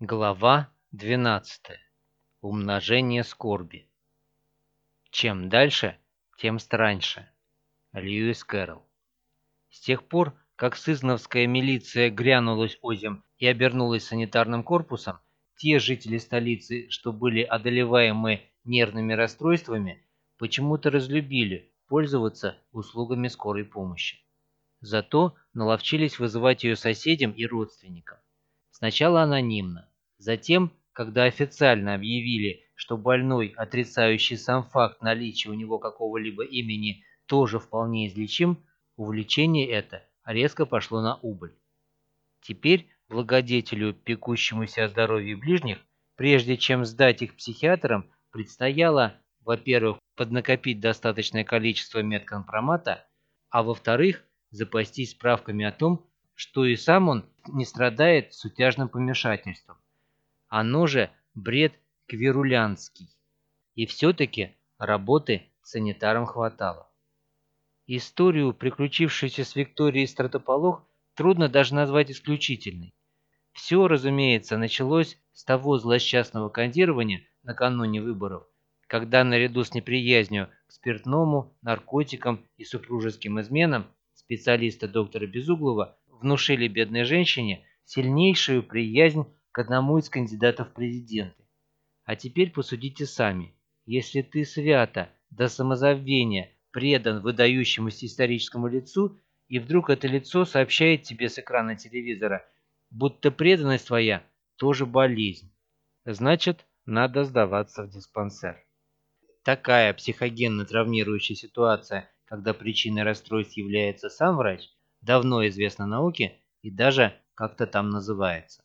Глава 12. Умножение скорби. Чем дальше, тем страньше. Льюис Кэрролл. С тех пор, как сызновская милиция грянулась озим и обернулась санитарным корпусом, те жители столицы, что были одолеваемы нервными расстройствами, почему-то разлюбили пользоваться услугами скорой помощи. Зато наловчились вызывать ее соседям и родственникам. Сначала анонимно, затем, когда официально объявили, что больной, отрицающий сам факт наличия у него какого-либо имени, тоже вполне излечим, увлечение это резко пошло на убыль. Теперь благодетелю, пекущемуся о здоровье ближних, прежде чем сдать их психиатрам, предстояло, во-первых, поднакопить достаточное количество медкомпромата, а во-вторых, запастись справками о том, что и сам он не страдает сутяжным помешательством. Оно же бред квирулянский. И все-таки работы санитарам хватало. Историю, приключившуюся с Викторией Стратополох, трудно даже назвать исключительной. Все, разумеется, началось с того злосчастного кондирования накануне выборов, когда наряду с неприязнью к спиртному, наркотикам и супружеским изменам специалиста доктора Безуглова внушили бедной женщине сильнейшую приязнь к одному из кандидатов в президенты. А теперь посудите сами. Если ты свято, до самозабвения, предан выдающемуся историческому лицу, и вдруг это лицо сообщает тебе с экрана телевизора, будто преданность твоя тоже болезнь, значит, надо сдаваться в диспансер. Такая психогенно-травмирующая ситуация, когда причиной расстройств является сам врач, давно известна науке и даже как-то там называется.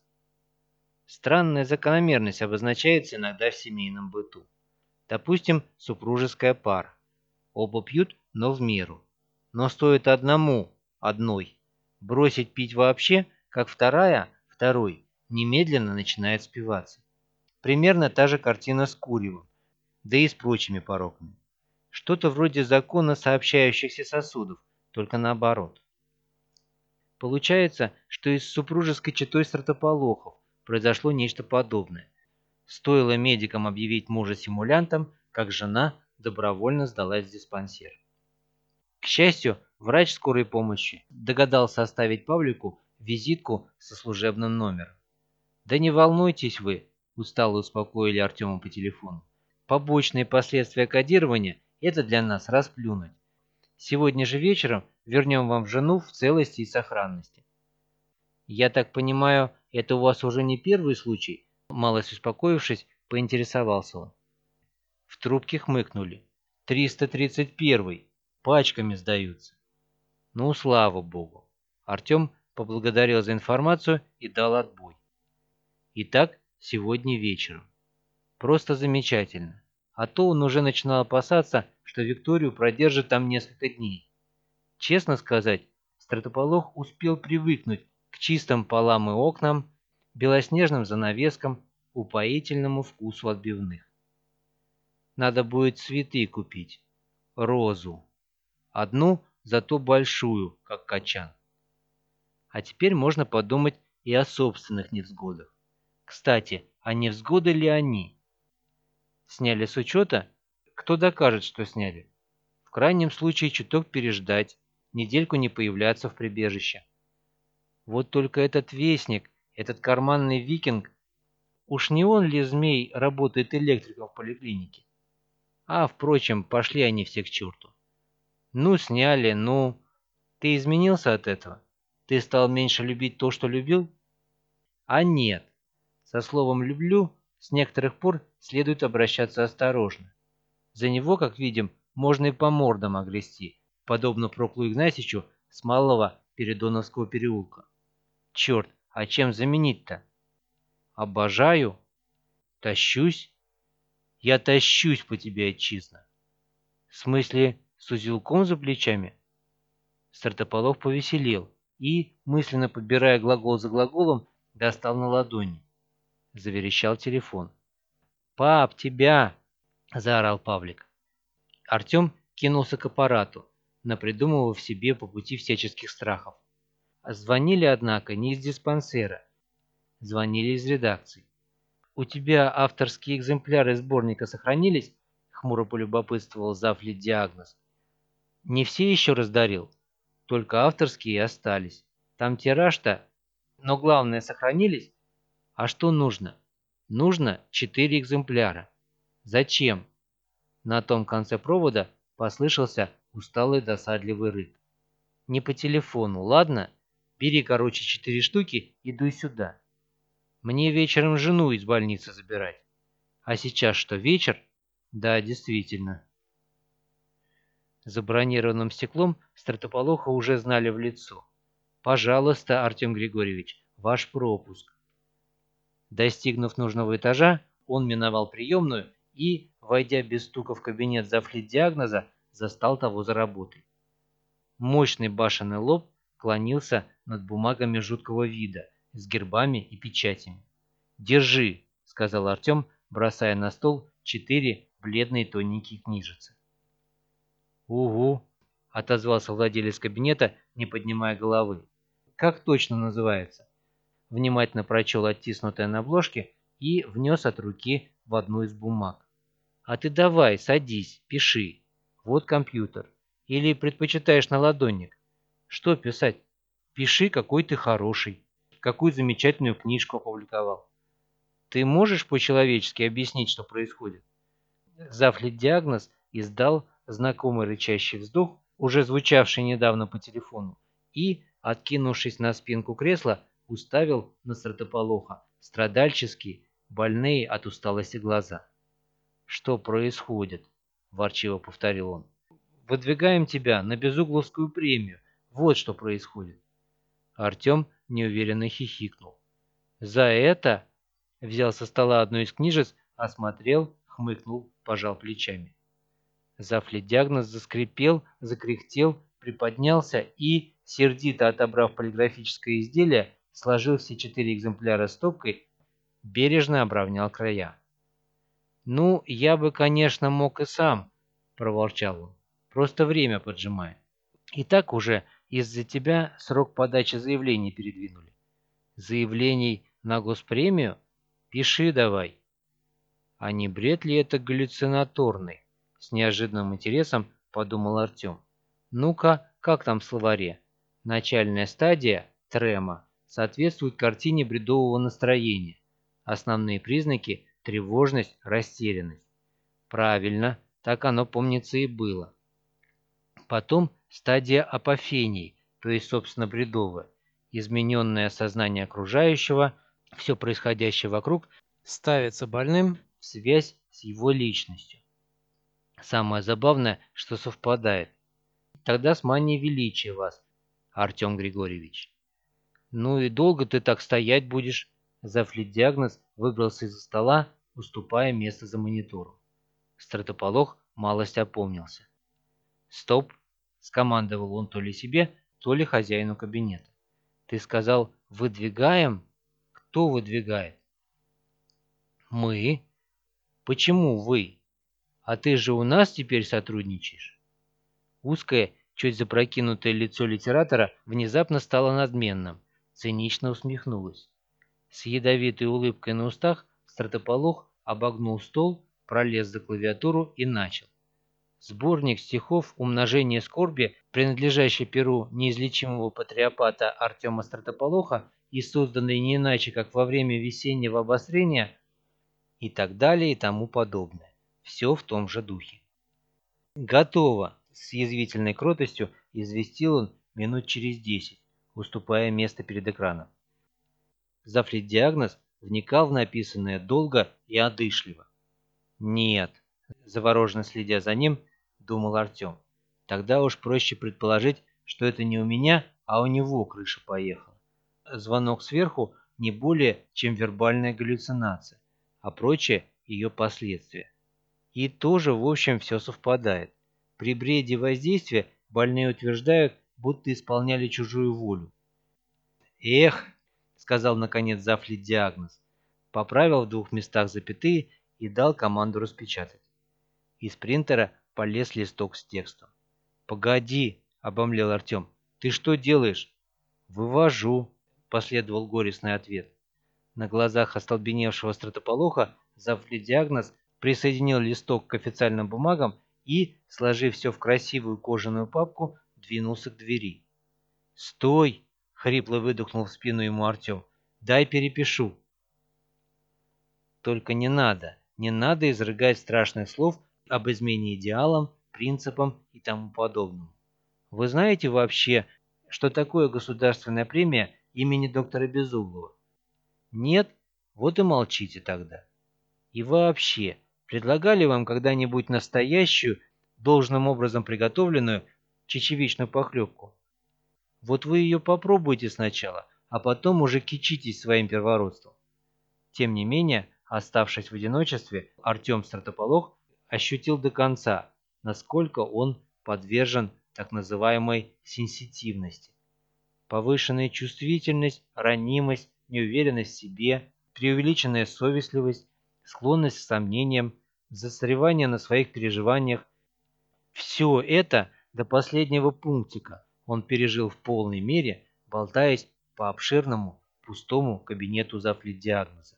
Странная закономерность обозначается иногда в семейном быту. Допустим, супружеская пара. Оба пьют, но в меру. Но стоит одному, одной, бросить пить вообще, как вторая, второй, немедленно начинает спиваться. Примерно та же картина с куревом, да и с прочими пороками. Что-то вроде закона сообщающихся сосудов, только наоборот. Получается, что и с супружеской четой стратополохов произошло нечто подобное. Стоило медикам объявить мужа симулянтом, как жена добровольно сдалась в диспансер. К счастью, врач скорой помощи догадался оставить Павлику визитку со служебным номером. «Да не волнуйтесь вы», – устало успокоили Артема по телефону. «Побочные последствия кодирования – это для нас расплюнуть. Сегодня же вечером вернем вам жену в целости и сохранности». «Я так понимаю, это у вас уже не первый случай?» Малость успокоившись, поинтересовался он. В трубке хмыкнули. «331-й. Пачками сдаются». «Ну, слава богу». Артем поблагодарил за информацию и дал отбой. Итак, сегодня вечером. Просто замечательно. А то он уже начинал опасаться, что Викторию продержит там несколько дней. Честно сказать, Стратополох успел привыкнуть к чистым полам и окнам, белоснежным занавескам, упоительному вкусу отбивных. Надо будет цветы купить. Розу. Одну, зато большую, как качан. А теперь можно подумать и о собственных невзгодах. Кстати, а невзгоды ли они? Сняли с учета? Кто докажет, что сняли? В крайнем случае чуток переждать, недельку не появляться в прибежище. Вот только этот вестник, этот карманный викинг, уж не он ли, змей, работает электриком в поликлинике? А, впрочем, пошли они все к черту. Ну, сняли, ну... Ты изменился от этого? Ты стал меньше любить то, что любил? А нет. Со словом «люблю» с некоторых пор следует обращаться осторожно. За него, как видим, можно и по мордам огрести, подобно Проклу Игнатьичу с малого Передоновского переулка. Черт, а чем заменить-то? Обожаю. Тащусь. Я тащусь по тебе, отчизна. В смысле, с узелком за плечами? Стартополов повеселел и, мысленно подбирая глагол за глаголом, достал на ладони. Заверещал телефон. «Пап, тебя!» – заорал Павлик. Артем кинулся к аппарату, напридумывав себе по пути всяческих страхов. Звонили, однако, не из диспансера. Звонили из редакции. «У тебя авторские экземпляры сборника сохранились?» — хмуро полюбопытствовал завли диагноз. «Не все еще раздарил, только авторские и остались. Там тираж-то, но главное, сохранились? А что нужно? Нужно четыре экземпляра. Зачем?» На том конце провода послышался усталый досадливый рык. «Не по телефону, ладно? Бери, короче, четыре штуки и дуй сюда. Мне вечером жену из больницы забирать. А сейчас что, вечер? Да, действительно». За бронированным стеклом стратополоха уже знали в лицо. «Пожалуйста, Артем Григорьевич, ваш пропуск». Достигнув нужного этажа, он миновал приемную и, войдя без стука в кабинет завфлит диагноза, застал того за работой. Мощный башенный лоб клонился над бумагами жуткого вида, с гербами и печатями. «Держи», — сказал Артем, бросая на стол четыре бледные тоненькие книжицы. «Угу», — отозвался владелец кабинета, не поднимая головы. «Как точно называется?» Внимательно прочел оттиснутое на обложке и внес от руки в одну из бумаг. «А ты давай, садись, пиши. Вот компьютер. Или предпочитаешь на ладонник? Что писать? Пиши, какой ты хороший, какую замечательную книжку опубликовал. Ты можешь по-человечески объяснить, что происходит?» Завлит диагноз издал знакомый рычащий вздох, уже звучавший недавно по телефону, и, откинувшись на спинку кресла, уставил на стратополоха страдальческие, больные от усталости глаза. «Что происходит?» – ворчиво повторил он. «Выдвигаем тебя на безугловскую премию. Вот что происходит». Артем неуверенно хихикнул. «За это?» – взял со стола одну из книжек, осмотрел, хмыкнул, пожал плечами. Завлит диагноз заскрипел, закряхтел, приподнялся и, сердито отобрав полиграфическое изделие, сложил все четыре экземпляра стопкой, бережно обравнял края. «Ну, я бы, конечно, мог и сам», — проворчал он. «Просто время поджимает. И так уже из-за тебя срок подачи заявлений передвинули. Заявлений на госпремию? Пиши давай». А не бред ли это галлюцинаторный? С неожиданным интересом подумал Артем. Ну-ка, как там в словаре? Начальная стадия, трема, соответствует картине бредового настроения. Основные признаки – тревожность, растерянность. Правильно, так оно, помнится, и было. Потом стадия апофений, то есть, собственно, бредовая. Измененное сознание окружающего, все происходящее вокруг ставится больным в связь с его личностью. Самое забавное, что совпадает. Тогда с манией величия вас, Артем Григорьевич. Ну и долго ты так стоять будешь? Завлит диагноз выбрался из-за стола, уступая место за монитором. Стратополох малость опомнился. «Стоп!» – скомандовал он то ли себе, то ли хозяину кабинета. «Ты сказал, выдвигаем? Кто выдвигает?» «Мы?» «Почему вы?» А ты же у нас теперь сотрудничаешь?» Узкое, чуть запрокинутое лицо литератора внезапно стало надменным, цинично усмехнулось. С ядовитой улыбкой на устах стратополох обогнул стол, пролез за клавиатуру и начал. Сборник стихов «Умножение скорби», принадлежащий перу неизлечимого патриопата Артема Стратополоха и созданный не иначе, как во время весеннего обострения и так далее и тому подобное. Все в том же духе. «Готово!» – с язвительной кротостью известил он минут через десять, уступая место перед экраном. Завлит диагноз вникал в написанное долго и одышливо. «Нет», – завороженно следя за ним, думал Артем. «Тогда уж проще предположить, что это не у меня, а у него крыша поехала. Звонок сверху не более, чем вербальная галлюцинация, а прочее ее последствия. И тоже, в общем, все совпадает. При бреде воздействия больные утверждают, будто исполняли чужую волю. «Эх!» — сказал наконец завлит диагноз. Поправил в двух местах запятые и дал команду распечатать. Из принтера полез листок с текстом. «Погоди!» — обомлел Артем. «Ты что делаешь?» «Вывожу», — последовал горестный ответ. На глазах остолбеневшего стратополоха завдиагноз присоединил листок к официальным бумагам и, сложив все в красивую кожаную папку, двинулся к двери. «Стой!» — хрипло выдохнул в спину ему Артем. «Дай перепишу». Только не надо, не надо изрыгать страшных слов об измене идеалам, принципам и тому подобному. Вы знаете вообще, что такое государственная премия имени доктора Безуглова? Нет? Вот и молчите тогда. И вообще, предлагали вам когда-нибудь настоящую, должным образом приготовленную чечевичную похлебку? Вот вы ее попробуйте сначала, а потом уже кичитесь своим первородством. Тем не менее, оставшись в одиночестве, Артем Стратополох ощутил до конца, насколько он подвержен так называемой сенситивности. Повышенная чувствительность, ранимость, неуверенность в себе, преувеличенная совестливость, склонность к сомнениям, застревание на своих переживаниях. Все это до последнего пунктика он пережил в полной мере, болтаясь по обширному, пустому кабинету диагноза.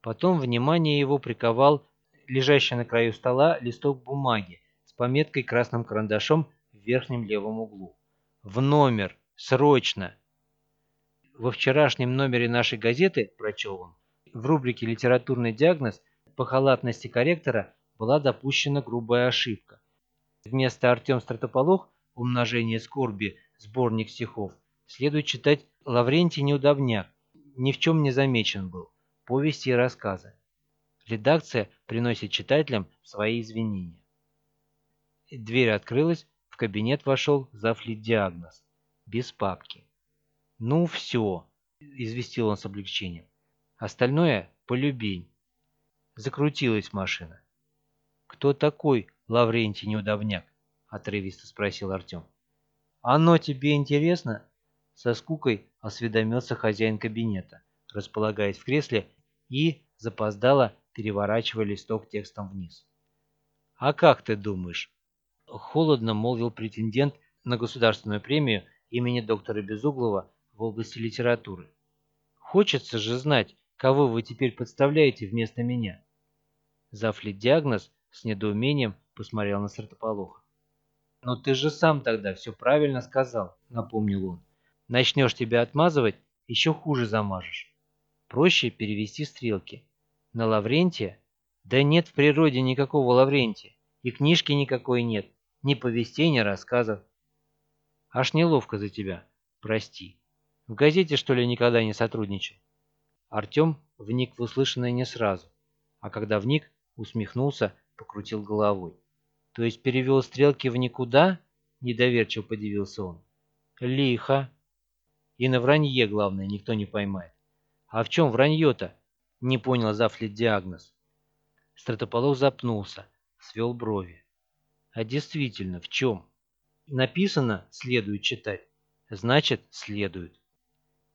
Потом внимание его приковал лежащий на краю стола листок бумаги с пометкой красным карандашом в верхнем левом углу. «В номер! Срочно!» Во вчерашнем номере нашей газеты, прочел он, в рубрике «Литературный диагноз» по халатности корректора была допущена грубая ошибка. Вместо Артем Стратополох «Умножение скорби. Сборник стихов» следует читать Лаврентий Неудобняк. Ни в чем не замечен был. Повести и рассказы. Редакция приносит читателям свои извинения. Дверь открылась, в кабинет вошел завлит диагноз. Без папки. «Ну все», — известил он с облегчением. «Остальное — полюбень». Закрутилась машина. «Кто такой Лаврентий Неудовняк?» — отрывисто спросил Артем. «Оно тебе интересно?» Со скукой осведомился хозяин кабинета, располагаясь в кресле и, запоздало, переворачивая листок текстом вниз. «А как ты думаешь?» — холодно молвил претендент на государственную премию имени доктора Безуглова в области литературы. Хочется же знать, кого вы теперь подставляете вместо меня. Завлит диагноз с недоумением посмотрел на Сартополоха. «Но ты же сам тогда все правильно сказал», — напомнил он. «Начнешь тебя отмазывать, еще хуже замажешь. Проще перевести стрелки. На Лаврентия? Да нет в природе никакого Лаврентия. И книжки никакой нет. Ни повестей, ни рассказов. Аж неловко за тебя. Прости. В газете, что ли, никогда не сотрудничал?» Артем вник в услышанное не сразу, а когда вник, усмехнулся, покрутил головой. «То есть перевел стрелки в никуда?» – недоверчиво подивился он. «Лихо. И на вранье, главное, никто не поймает. А в чем вранье-то?» – не понял завлит диагноз. Стратополох запнулся, свел брови. «А действительно, в чем?» «Написано, следует читать. Значит, следует.